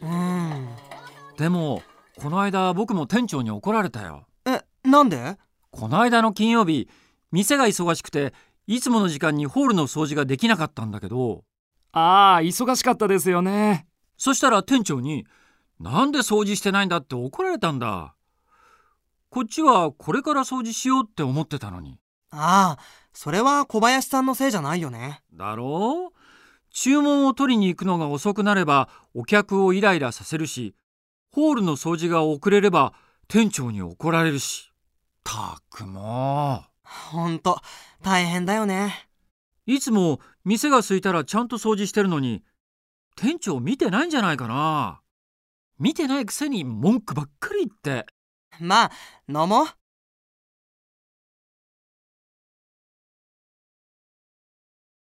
うーん。でもこの間僕も店長に怒られたよ。えなんで？この間の金曜日店が忙しくていつもの時間にホールの掃除ができなかったんだけど。ああ忙しかったですよね。そしたら店長に「なんで掃除してないんだ」って怒られたんだ。こっちはこれから掃除しようって思ってたのにああそれは小林さんのせいじゃないよね。だろう？注文を取りに行くのが遅くなればお客をイライラさせるしホールの掃除が遅れれば店長に怒られるし。たくもほんと大変だよね。いつも店が空いたらちゃんと掃除してるのに店長見てないんじゃないかな。見てないくせに文句ばっかり言って。まあ飲もう